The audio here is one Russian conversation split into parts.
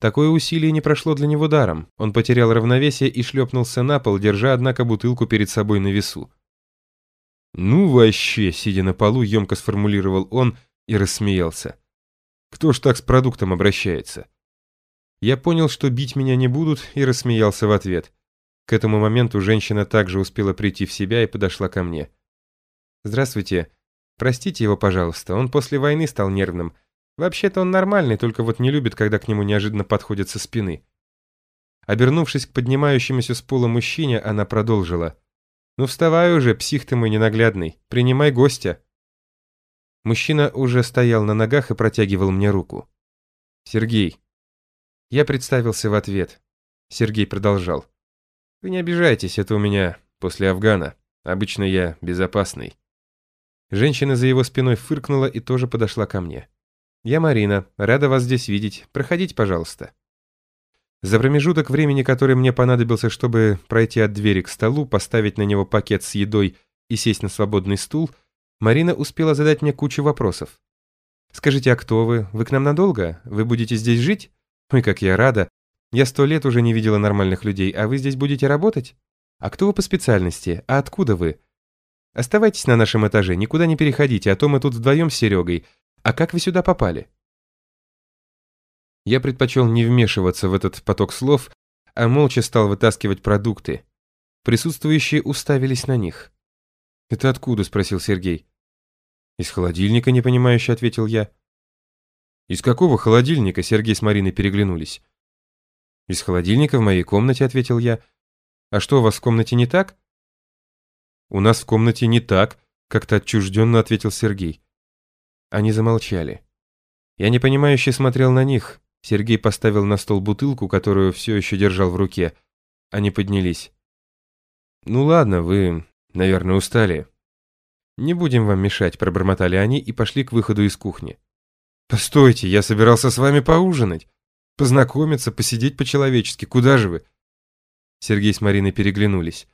Такое усилие не прошло для него даром. Он потерял равновесие и шлепнулся на пол, держа, однако, бутылку перед собой на весу. «Ну вообще», — сидя на полу, емко сформулировал он и рассмеялся. «Кто ж так с продуктом обращается?» Я понял, что бить меня не будут, и рассмеялся в ответ. К этому моменту женщина также успела прийти в себя и подошла ко мне. «Здравствуйте. Простите его, пожалуйста, он после войны стал нервным. Вообще-то он нормальный, только вот не любит, когда к нему неожиданно подходят со спины». Обернувшись к поднимающемуся с пола мужчине, она продолжила. «Ну вставай уже, псих ты мой ненаглядный, принимай гостя». Мужчина уже стоял на ногах и протягивал мне руку. «Сергей». Я представился в ответ. Сергей продолжал. «Вы не обижайтесь, это у меня после Афгана. Обычно я безопасный». Женщина за его спиной фыркнула и тоже подошла ко мне. «Я Марина, рада вас здесь видеть. Проходите, пожалуйста». За промежуток времени, который мне понадобился, чтобы пройти от двери к столу, поставить на него пакет с едой и сесть на свободный стул, Марина успела задать мне кучу вопросов. «Скажите, а кто вы? Вы к нам надолго? Вы будете здесь жить? Ой, как я рада. Я сто лет уже не видела нормальных людей, а вы здесь будете работать? А кто вы по специальности? А откуда вы? Оставайтесь на нашем этаже, никуда не переходите, а то мы тут вдвоем с Серегой. А как вы сюда попали?» Я предпочел не вмешиваться в этот поток слов, а молча стал вытаскивать продукты. Присутствующие уставились на них. «Это откуда?» – спросил Сергей. «Из холодильника», – непонимающе ответил я. «Из какого холодильника?» – Сергей с Мариной переглянулись. «Из холодильника в моей комнате», – ответил я. «А что, у вас в комнате не так?» «У нас в комнате не так», – как-то отчужденно ответил Сергей. Они замолчали. Я непонимающе смотрел на них. Сергей поставил на стол бутылку, которую все еще держал в руке. Они поднялись. «Ну ладно, вы, наверное, устали». «Не будем вам мешать», — пробормотали они и пошли к выходу из кухни. «Постойте, я собирался с вами поужинать. Познакомиться, посидеть по-человечески. Куда же вы?» Сергей с Мариной переглянулись.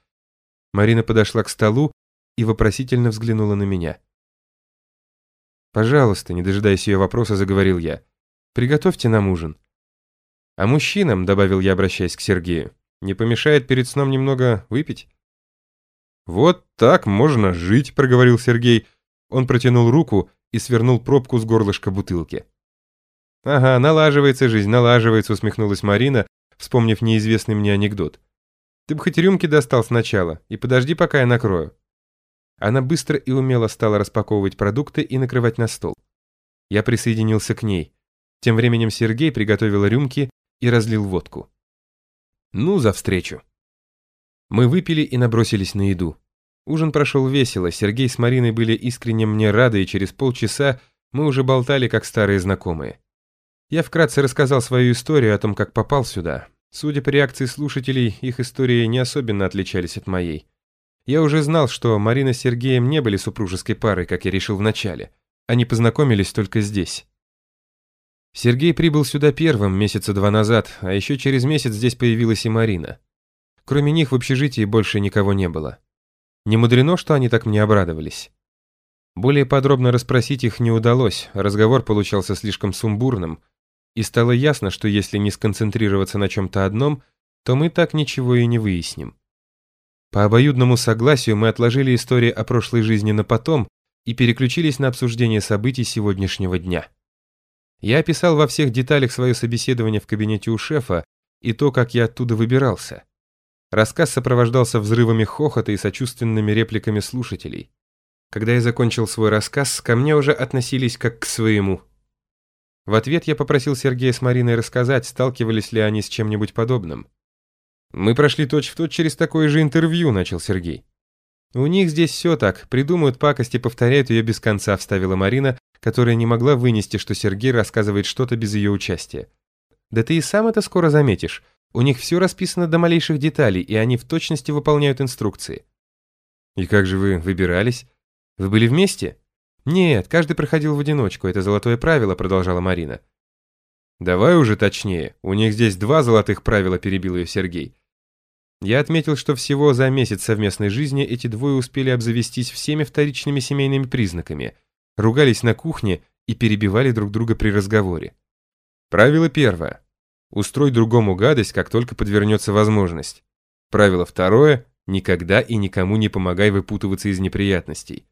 Марина подошла к столу и вопросительно взглянула на меня. «Пожалуйста», — не дожидаясь ее вопроса, заговорил я. Приготовьте нам ужин. А мужчинам, добавил я, обращаясь к Сергею, не помешает перед сном немного выпить? Вот так можно жить, проговорил Сергей. Он протянул руку и свернул пробку с горлышка бутылки. Ага, налаживается жизнь, налаживается, усмехнулась Марина, вспомнив неизвестный мне анекдот. Ты бы хоть рюмки достал сначала, и подожди, пока я накрою. Она быстро и умело стала распаковывать продукты и накрывать на стол. Я присоединился к ней. Тем временем Сергей приготовил рюмки и разлил водку. Ну, за встречу. Мы выпили и набросились на еду. Ужин прошел весело, Сергей с Мариной были искренне мне рады, и через полчаса мы уже болтали, как старые знакомые. Я вкратце рассказал свою историю о том, как попал сюда. Судя по реакции слушателей, их истории не особенно отличались от моей. Я уже знал, что Марина с Сергеем не были супружеской парой, как я решил вначале. Они познакомились только здесь. Сергей прибыл сюда первым месяца два назад, а еще через месяц здесь появилась и Марина. Кроме них в общежитии больше никого не было. Не мудрено, что они так мне обрадовались. Более подробно расспросить их не удалось, разговор получался слишком сумбурным, и стало ясно, что если не сконцентрироваться на чем-то одном, то мы так ничего и не выясним. По обоюдному согласию мы отложили историю о прошлой жизни на потом и переключились на обсуждение событий сегодняшнего дня. Я описал во всех деталях свое собеседование в кабинете у шефа и то, как я оттуда выбирался. Рассказ сопровождался взрывами хохота и сочувственными репликами слушателей. Когда я закончил свой рассказ, ко мне уже относились как к своему. В ответ я попросил Сергея с Мариной рассказать, сталкивались ли они с чем-нибудь подобным. «Мы прошли точь-в-точь точь через такое же интервью», — начал Сергей. «У них здесь все так, придумают пакость и повторяют ее без конца», — вставила Марина, которая не могла вынести, что Сергей рассказывает что-то без ее участия. «Да ты и сам это скоро заметишь. У них все расписано до малейших деталей, и они в точности выполняют инструкции». «И как же вы выбирались? Вы были вместе?» «Нет, каждый проходил в одиночку, это золотое правило», — продолжала Марина. «Давай уже точнее, у них здесь два золотых правила», — перебил ее Сергей. Я отметил, что всего за месяц совместной жизни эти двое успели обзавестись всеми вторичными семейными признаками — ругались на кухне и перебивали друг друга при разговоре. Правило первое. Устрой другому гадость, как только подвернется возможность. Правило второе – никогда и никому не помогай выпутываться из неприятностей.